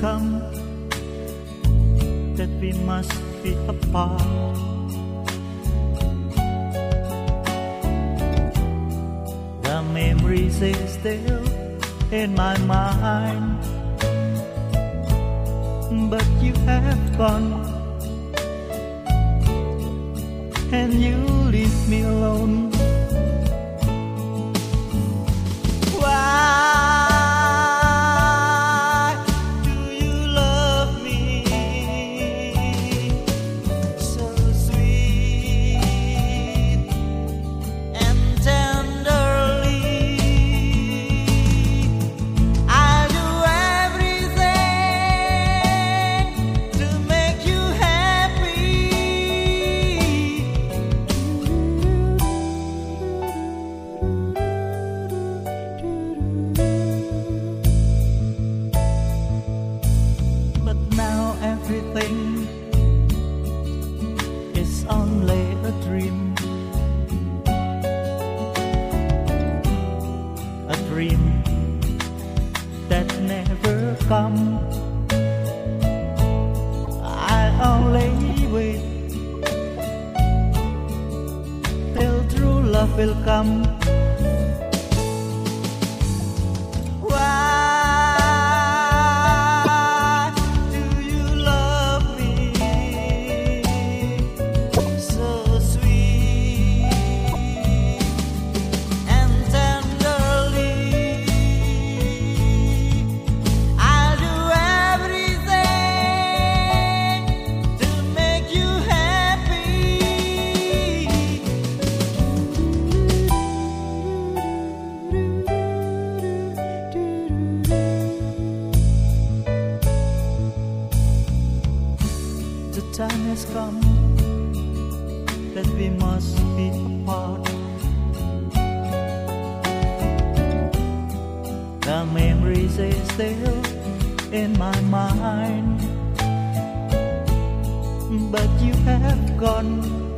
come that we must be apart. The memories is still in my mind, but you have gone, and you leave me alone. Dream. A dream that never come. I only wait till true love will come. Time has come that we must be apart. The memories are still in my mind, but you have gone.